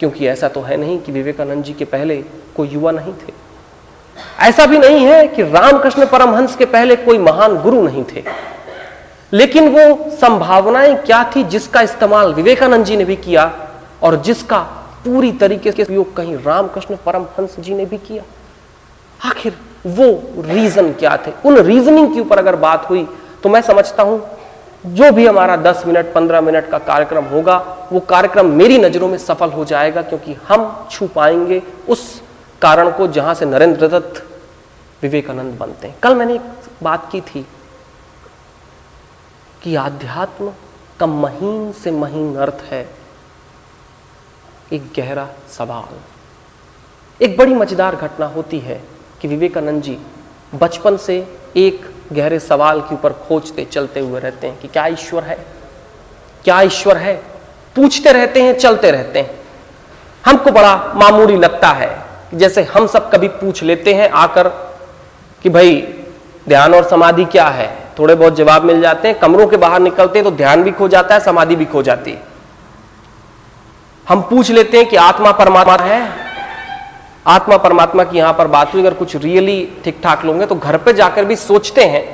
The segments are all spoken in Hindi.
क्योंकि ऐसा तो है नहीं कि विवेकानंद जी के पहले कोई युवा नहीं थे। ऐसा भी नहीं है कि रामकृष्ण परमहंस के पहले कोई महान गुरु नहीं थे। लेकिन वो संभावनाएँ क्या थी जिसका इस्तेमाल विवेकानंद जी ने भी किया और जिसका पूरी तरीके से उपयोग कहीं रामकृष्ण परमहंस जी ने भी किया? आखिर वो रीजन क्या थे? उन रीजनिंग के ऊपर अगर बात हुई तो मैं समझता हूँ जो भी हमारा 10 मिनट 15 मिनट का कार्यक्रम होगा, वो कार्यक्रम मेरी नज़रों में सफल हो जाएगा क्योंकि हम छू पाएँगे उस कारण को जहाँ से नरेंद्र दत्त विवेकानंद बनते हैं। कल मैंने एक बात की थी कि आध्यात्म का महीन से महीन अर्थ है एक गहरा सवाल। एक बड़ी मज़ेदार घटना होती है कि विवेकानंद जी बचपन से एक गहरे सवाल के ऊपर खोजते चलते हुए रहते हैं कि क्या ईश्वर है? क्या ईश्वर है? पूछते रहते हैं, चलते रहते हैं। हमको बड़ा मामूली लगता है जैसे हम सब कभी पूछ लेते हैं आकर कि भाई, ध्यान और समाधि क्या है? थोड़े बहुत जवाब मिल जाते हैं, कमरों के बाहर निकलते हैं तो ध्यान भी खो जाता है, समाधि भी खो जाती है। हम पूछ लेते हैं कि आत्मा परमात्मा है? आत्मा परमात्मा की यहाँ पर बात हुई, अगर कुछ रियली ठीक ठाक लोग हैं तो घर पे जाकर भी सोचते हैं।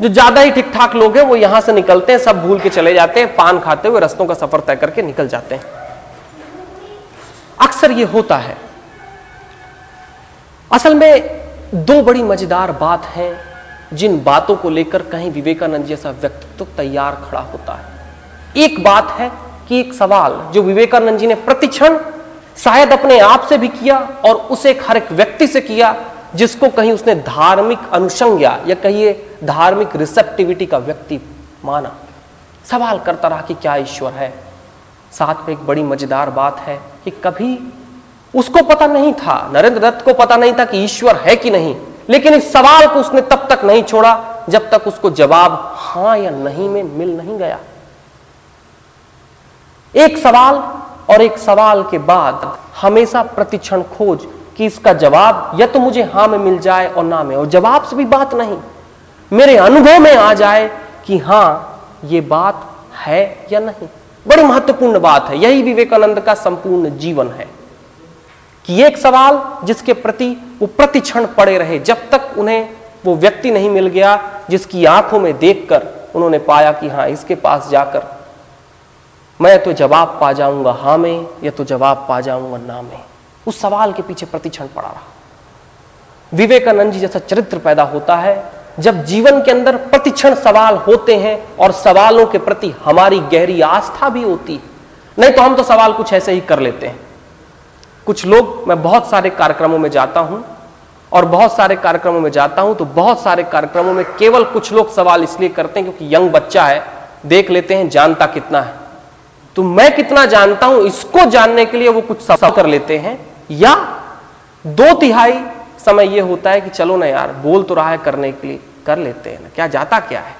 जो ज़्यादा ही ठीक ठाक लोग हैं, वो यहाँ से निकलते हैं, सब भूल के चले जाते हैं, पान खाते हुए रस्तों का सफ़र तय करके निकल जाते हैं। अक्सर ये होता है। असल में दो बड़ी मज़ेदार बात है, जिन बातों को लेकर कहीं विवेकानंद जैसा व्यक्तित्व तो तैयार खड़ा होता है। एक बात है कि एक सवाल, जो विवेकानंद जी ने प्रतिक्षण शायद अपने आप से भी किया और उसे एक हर एक व्यक्ति से किया, जिसको कहीं उसने धार्मिक अनुसंज्ञा या कहिए धार्मिक रिसेप्टिविटी का व्यक्ति माना। सवाल करता रहा कि क्या ईश्वर है? साथ में एक बड़ी मज़ेदार बात है कि कभी उसको पता नहीं था, नरेंद्र दत्त को पता नहीं था कि ईश्वर है कि नहीं, लेकिन इस सवाल को उसने तब तक नहीं छोड़ा जब तक उसको जवाब हाँ या नहीं में मिल नहीं गया। एक सवाल और एक सवाल के बाद हमेशा प्रतिक्षण खोज कि इसका जवाब या तो मुझे हाँ में मिल जाए और ना में। और जवाब से भी बात नहीं। मेरे अनुभव में आ जाए कि हाँ, ये बात है या नहीं। बड़ी महत्वपूर्ण बात है। यही विवेकानंद का संपूर्ण जीवन है कि एक सवाल जिसके प्रति वो प्रतिक्षण पड़े रहे, जब तक उन्हें वो व्यक्ति नहीं मिल गया, जिसकी आँखों में देखकर उन्होंने पाया कि हाँ, इसके पास जाकर मैं तो जवाब पा जाऊँगा हाँ में, या तो जवाब पा जाऊँगा ना में। उस सवाल के पीछे प्रतिक्षण पड़ा रहा। विवेकानंद जी जैसा चरित्र पैदा होता है, जब जीवन के अंदर प्रतिक्षण सवाल होते हैं और सवालों के प्रति हमारी गहरी आस्था भी होती है। नहीं तो हम तो सवाल कुछ ऐसे ही कर लेते हैं। कुछ लोग, मैं बहुत सारे कार्यक्रमों में जाता हूँ, और बहुत सारे कार्यक्रमों में जाता हूँ तो बहुत सारे कार्यक्रमों में केवल कुछ लोग सवाल इसलिए करते हैं क्योंकि यंग बच्चा है, देख लेते हैं, जानता कितना है। तो मैं कितना जानता हूँ, इसको जानने के लिए वो कुछ सवाल कर लेते हैं। या दो तिहाई समय यह होता है कि चलो ना यार, बोल तो रहा है करने के लिए, कर लेते हैं ना। क्या जाता क्या है?